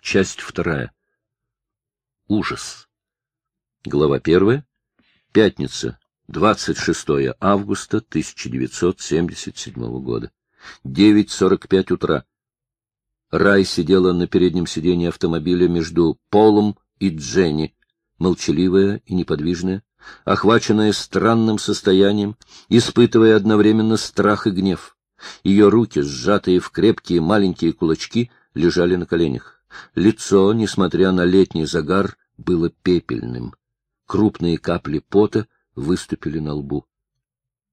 Часть вторая. Ужас. Глава первая. Пятница, 26 августа 1977 года. 9.45 утра. Рай сидела на переднем сиденье автомобиля между Полом и Дженни, молчаливая и неподвижная, охваченная странным состоянием, испытывая одновременно страх и гнев. Ее руки, сжатые в крепкие маленькие кулачки, лежали на коленях. Лицо, несмотря на летний загар, было пепельным. Крупные капли пота выступили на лбу.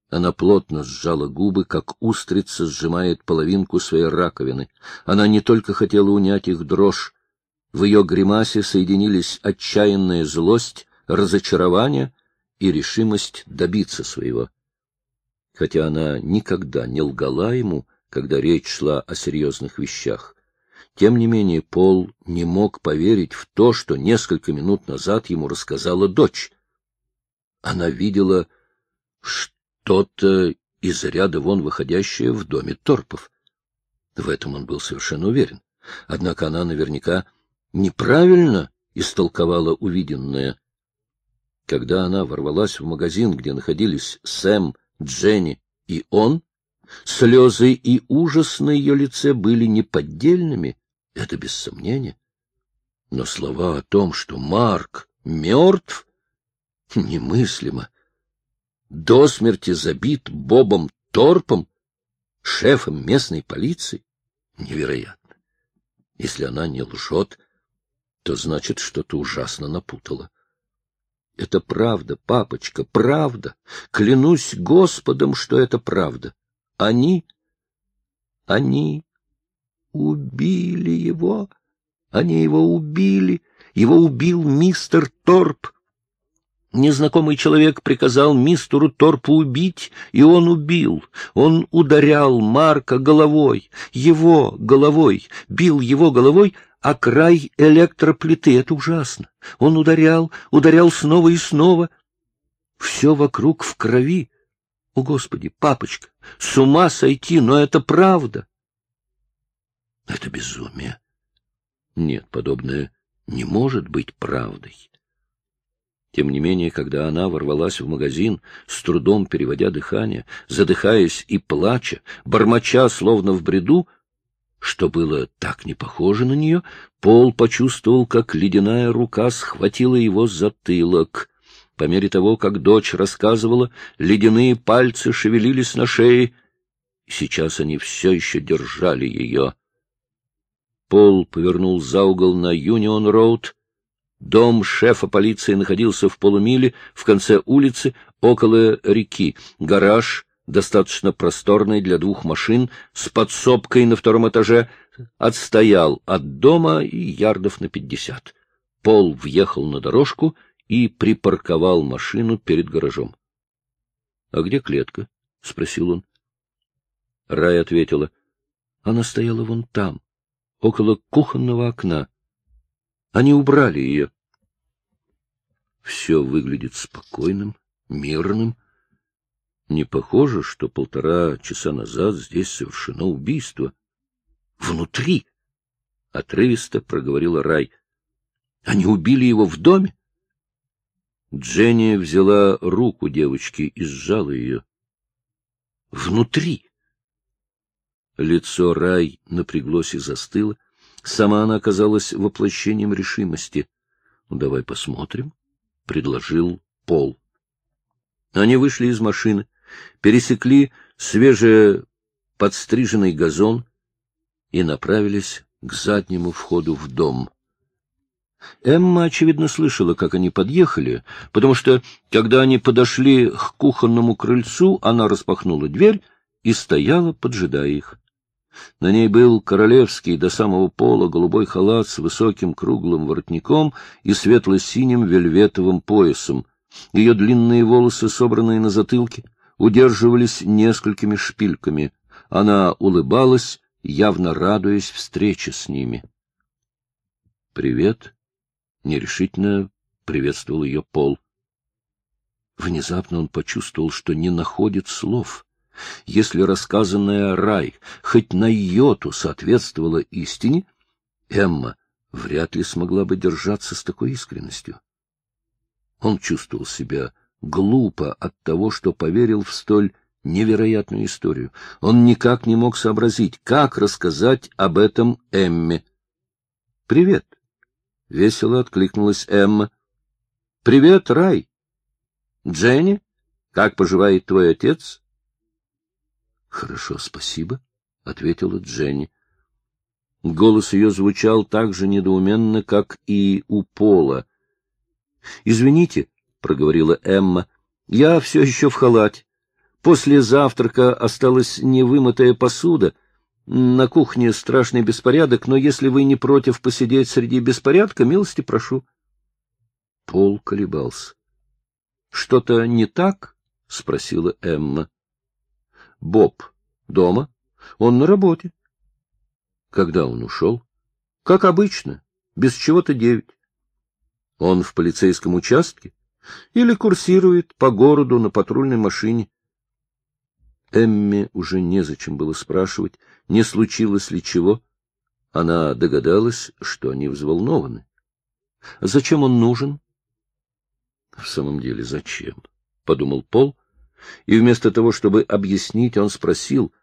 Она плотно сжала губы, как устрица сжимает половинку своей раковины. Она не только хотела унять их дрожь. В ее гримасе соединились отчаянная злость, разочарование и решимость добиться своего. Хотя она никогда не лгала ему, когда речь шла о серьезных вещах. Тем не менее, Пол не мог поверить в то, что несколько минут назад ему рассказала дочь. Она видела, что что-то из ряда вон выходящее в доме Торпов. В этом он был совершенно уверен. Однако она наверняка неправильно истолковала увиденное. Когда она ворвалась в магазин, где находились Сэм, Дженни и он, слезы и ужас на ее лице были неподдельными, это без сомнения. Но слова о том, что Марк мертв, немыслимо до смерти забит Бобом Торпом, шефом местной полиции? Невероятно. Если она не лжет, то значит, что-то ужасно напутала. Это правда, папочка, правда. Клянусь Господом, что это правда. Они, они убили его. Они его убили. Его убил мистер Торп. Незнакомый человек приказал мистеру Торпу убить, и он убил. Он ударял Марка головой, его головой, бил его головой, а край электроплиты — это ужасно. Он ударял, ударял снова и снова. Все вокруг в крови. О, Господи, папочка, с ума сойти, но это правда. Это безумие. Нет, подобное не может быть правдой. Тем не менее, когда она ворвалась в магазин, с трудом переводя дыхание, задыхаясь и плача, бормоча, словно в бреду, что было так не похоже на нее, Пол почувствовал, как ледяная рука схватила его затылок. По мере того, как дочь рассказывала, ледяные пальцы шевелились на шее, и сейчас они все еще держали ее. Пол повернул за угол на Юнион-роуд, Дом шефа полиции находился в полумиле в конце улицы, около реки. Гараж, достаточно просторный для двух машин, с подсобкой на втором этаже, отстоял от дома и ярдов на пятьдесят. Пол въехал на дорожку и припарковал машину перед гаражом. — А где клетка? — спросил он. Рай ответила. — Она стояла вон там, около кухонного окна. Они убрали ее. Все выглядит спокойным, мирным. Не похоже, что полтора часа назад здесь совершено убийство. Внутри! — отрывисто проговорила Рай. — Они убили его в доме? Дженни взяла руку девочки и сжала ее. — Внутри! Лицо Рай напряглось и застыло. Сама она оказалась воплощением решимости. Ну, — Давай посмотрим, — предложил Пол. Они вышли из машины, пересекли свежеподстриженный газон и направились к заднему входу в дом. Эмма, очевидно, слышала, как они подъехали, потому что, когда они подошли к кухонному крыльцу, она распахнула дверь и стояла, поджидая их. На ней был королевский до самого пола голубой халат с высоким круглым воротником и светло-синим вельветовым поясом. Ее длинные волосы, собранные на затылке, удерживались несколькими шпильками. Она улыбалась, явно радуясь встрече с ними. — Привет! — нерешительно приветствовал ее Пол. Внезапно он почувствовал, что не находит слов — если рассказанное рай хоть на йоту соответствовало истине, Эмма вряд ли смогла бы держаться с такой искренностью. Он чувствовал себя глупо от того, что поверил в столь невероятную историю. Он никак не мог сообразить, как рассказать об этом Эмме. — Привет! — весело откликнулась Эмма. — Привет, Рай! — Дженни, как поживает твой отец? — Хорошо, спасибо, — ответила Дженни. Голос ее звучал так же недоуменно, как и у Пола. — Извините, — проговорила Эмма, — я все еще в халате. После завтрака осталась невымытая посуда. На кухне страшный беспорядок, но если вы не против посидеть среди беспорядка, милости прошу. Пол колебался. — Что-то не так? — спросила Эмма. — Боб дома? Он на работе. — Когда он ушел? — Как обычно, без чего-то девять. — Он в полицейском участке? Или курсирует по городу на патрульной машине? Эмме уже незачем было спрашивать, не случилось ли чего. Она догадалась, что они взволнованы. Зачем он нужен? В самом деле, зачем? — подумал Пол, и вместо того, чтобы объяснить, он спросил,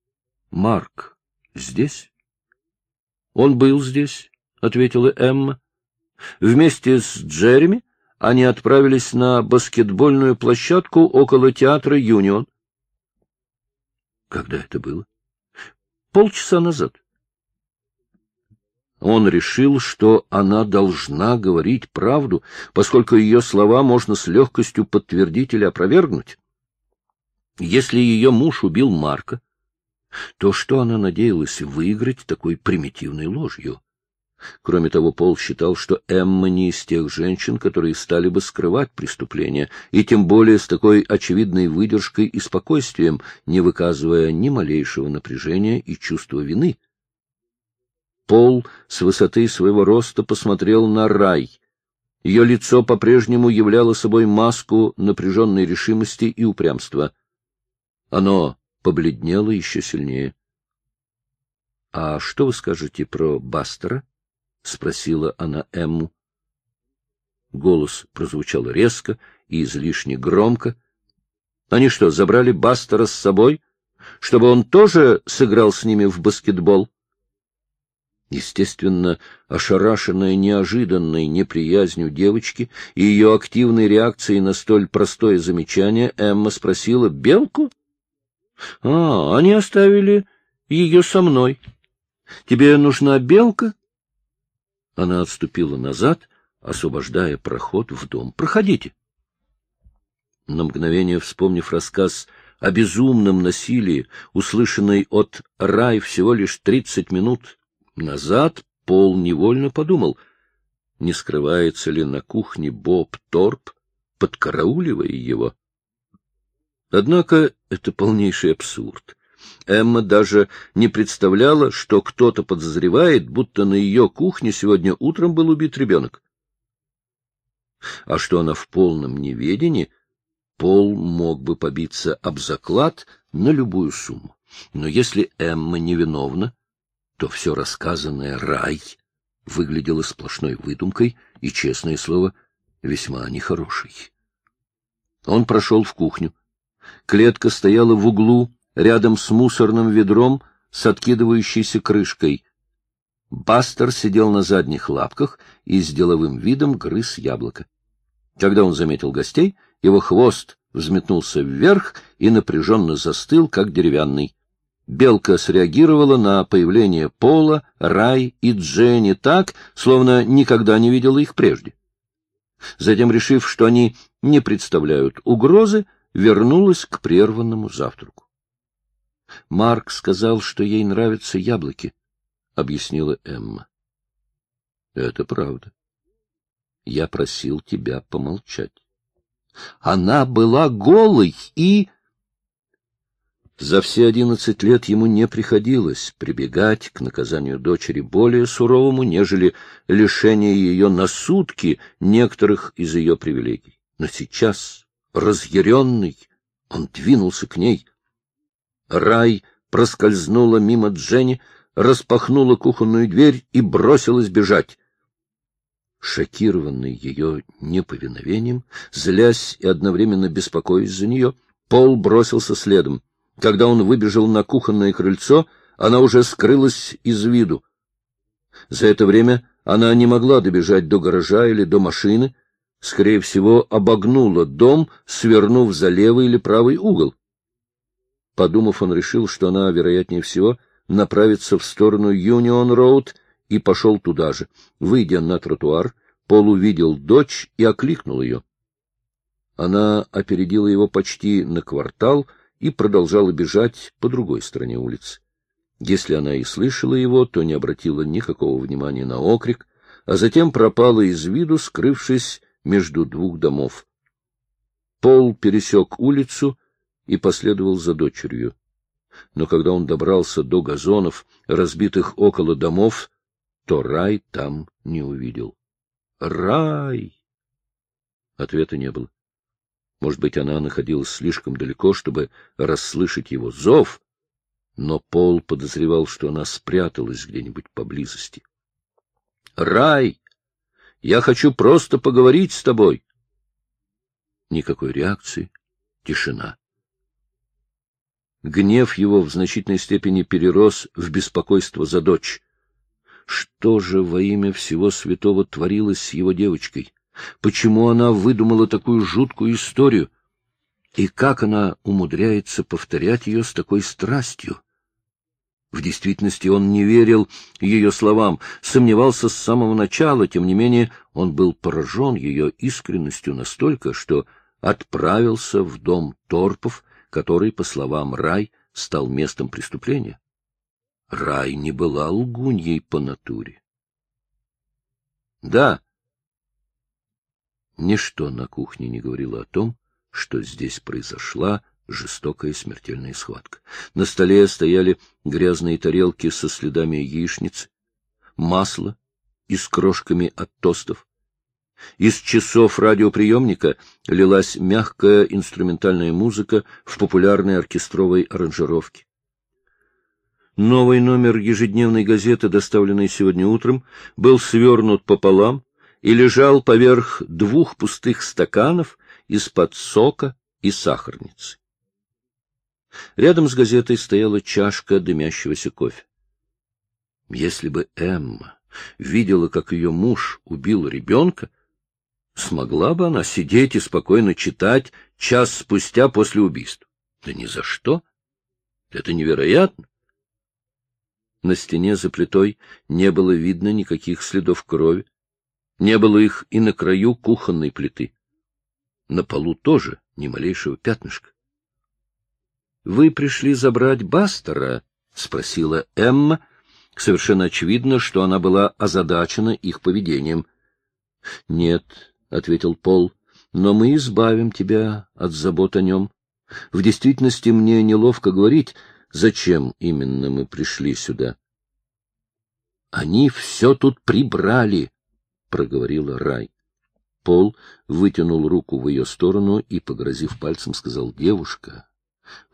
— Марк здесь? — Он был здесь, — ответила Эмма. Вместе с Джереми они отправились на баскетбольную площадку около театра «Юнион». Когда это было? Полчаса назад. Он решил, что она должна говорить правду, поскольку ее слова можно с легкостью подтвердить или опровергнуть. Если ее муж убил Марка, то что она надеялась выиграть такой примитивной ложью? Кроме того, Пол считал, что Эмма не из тех женщин, которые стали бы скрывать преступление, и тем более с такой очевидной выдержкой и спокойствием, не выказывая ни малейшего напряжения и чувства вины. Пол с высоты своего роста посмотрел на рай. Ее лицо по-прежнему являло собой маску напряженной решимости и упрямства. Оно побледнело еще сильнее. — А что вы скажете про Бастера? — спросила она Эмму. Голос прозвучал резко и излишне громко. — Они что, забрали Бастера с собой, чтобы он тоже сыграл с ними в баскетбол? Естественно, ошарашенная неожиданной неприязнью девочки и ее активной реакцией на столь простое замечание, Эмма спросила «Белку?» — А, они оставили ее со мной. Тебе нужна белка? Она отступила назад, освобождая проход в дом. — Проходите. На мгновение вспомнив рассказ о безумном насилии, услышанный от Рай всего лишь тридцать минут назад, Пол невольно подумал, не скрывается ли на кухне Боб Торп, подкарауливая его. Однако это полнейший абсурд. Эмма даже не представляла, что кто-то подозревает, будто на ее кухне сегодня утром был убит ребенок. А что она в полном неведении, Пол мог бы побиться об заклад на любую сумму. Но если Эмма невиновна, то все рассказанное рай выглядело сплошной выдумкой и, честное слово, весьма нехорошей. Он прошел в кухню. Клетка стояла в углу, рядом с мусорным ведром с откидывающейся крышкой. Бастер сидел на задних лапках и с деловым видом грыз яблоко. Когда он заметил гостей, его хвост взметнулся вверх и напряженно застыл, как деревянный. Белка среагировала на появление Пола, Рай и Дженни так, словно никогда не видела их прежде. Затем, решив, что они не представляют угрозы, вернулась к прерванному завтраку. Марк сказал, что ей нравятся яблоки, — объяснила Эмма. — Это правда. Я просил тебя помолчать. Она была голой и... За все одиннадцать лет ему не приходилось прибегать к наказанию дочери более суровому, нежели лишение ее на сутки некоторых из ее привилегий. Но сейчас, разъяренный, он двинулся к ней — Рай проскользнула мимо Дженни, распахнула кухонную дверь и бросилась бежать. Шокированный ее неповиновением, злясь и одновременно беспокоясь за нее, Пол бросился следом. Когда он выбежал на кухонное крыльцо, она уже скрылась из виду. За это время она не могла добежать до гаража или до машины, скорее всего, обогнула дом, свернув за левый или правый угол. Подумав, он решил, что она, вероятнее всего, направится в сторону Юнион-Роуд и пошел туда же. Выйдя на тротуар, Пол увидел дочь и окликнул ее. Она опередила его почти на квартал и продолжала бежать по другой стороне улицы. Если она и слышала его, то не обратила никакого внимания на окрик, а затем пропала из виду, скрывшись между двух домов. Пол пересек улицу и последовал за дочерью. Но когда он добрался до газонов, разбитых около домов, то рай там не увидел. Рай! Ответа не было. Может быть, она находилась слишком далеко, чтобы расслышать его зов, но Пол подозревал, что она спряталась где-нибудь поблизости. — Рай! Я хочу просто поговорить с тобой! Никакой реакции, тишина. Гнев его в значительной степени перерос в беспокойство за дочь. Что же во имя всего святого творилось с его девочкой? Почему она выдумала такую жуткую историю? И как она умудряется повторять ее с такой страстью? В действительности он не верил ее словам, сомневался с самого начала, тем не менее он был поражен ее искренностью настолько, что отправился в дом Торпов, который, по словам Рай, стал местом преступления. Рай не была лгуньей по натуре. Да, ничто на кухне не говорило о том, что здесь произошла жестокая смертельная схватка. На столе стояли грязные тарелки со следами яичницы, масло и с крошками от тостов. Из часов радиоприемника лилась мягкая инструментальная музыка в популярной оркестровой аранжировке. Новый номер ежедневной газеты, доставленный сегодня утром, был свернут пополам и лежал поверх двух пустых стаканов из-под сока и сахарницы. Рядом с газетой стояла чашка дымящегося кофе. Если бы Эмма видела, как ее муж убил ребенка, смогла бы она сидеть и спокойно читать час спустя после убийства? Да ни за что. Это невероятно. На стене за плитой не было видно никаких следов крови. Не было их и на краю кухонной плиты. На полу тоже ни малейшего пятнышка. — Вы пришли забрать Бастера? — спросила Эмма. Совершенно очевидно, что она была озадачена их поведением. — Нет, — ответил Пол, — но мы избавим тебя от забот о нем. В действительности мне неловко говорить, зачем именно мы пришли сюда. — Они все тут прибрали, — проговорила Рай. Пол вытянул руку в ее сторону и, погрозив пальцем, сказал, — Девушка,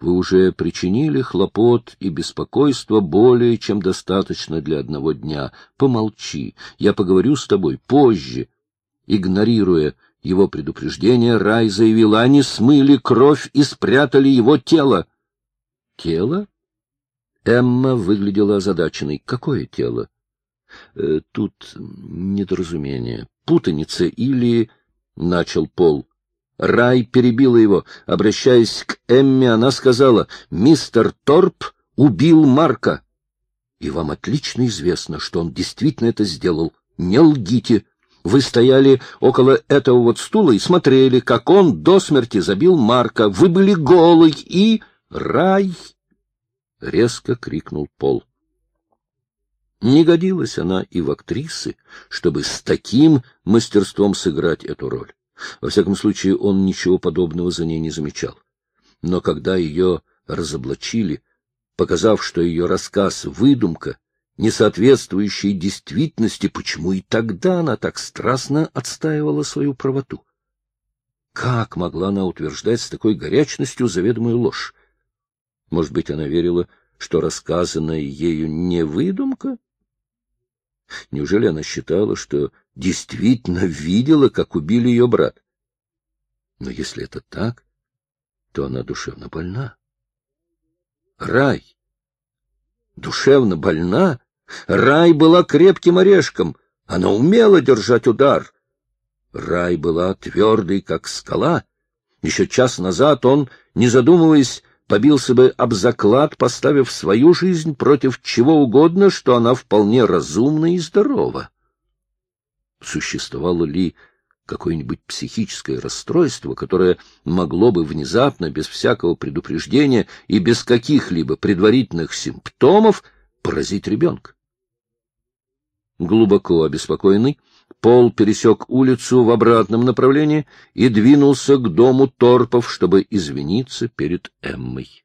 вы уже причинили хлопот и беспокойство более чем достаточно для одного дня. Помолчи, я поговорю с тобой позже. Игнорируя его предупреждение, Рай заявил, они смыли кровь и спрятали его тело. Тело? Эмма выглядела озадаченной. Какое тело? Э, тут недоразумение, путаница или... — начал Пол. Рай перебила его. Обращаясь к Эмме, она сказала, «Мистер Торп убил Марка». «И вам отлично известно, что он действительно это сделал. Не лгите. Вы стояли около этого вот стула и смотрели, как он до смерти забил Марка. Вы были голый и... Рай!» — резко крикнул Пол. Не годилась она и в актрисы, чтобы с таким мастерством сыграть эту роль. Во всяком случае, он ничего подобного за ней не замечал. Но когда ее разоблачили, показав, что ее рассказ — выдумка, не соответствующая действительности, почему и тогда она так страстно отстаивала свою правоту? Как могла она утверждать с такой горячностью заведомую ложь? Может быть, она верила, что рассказанное ею не выдумка? Неужели она считала, что действительно видела, как убили ее брат? Но если это так, то она душевно больна. Рай. Душевно больна? Рай была крепким орешком. Она умела держать удар. Рай была твердой, как скала. Еще час назад он, не задумываясь, побился бы об заклад, поставив свою жизнь против чего угодно, что она вполне разумна и здорова. Существовало ли какое-нибудь психическое расстройство, которое могло бы внезапно, без всякого предупреждения и без каких-либо предварительных симптомов поразить ребенка? Глубоко обеспокоенный, Пол пересек улицу в обратном направлении и двинулся к дому Торпов, чтобы извиниться перед Эммой.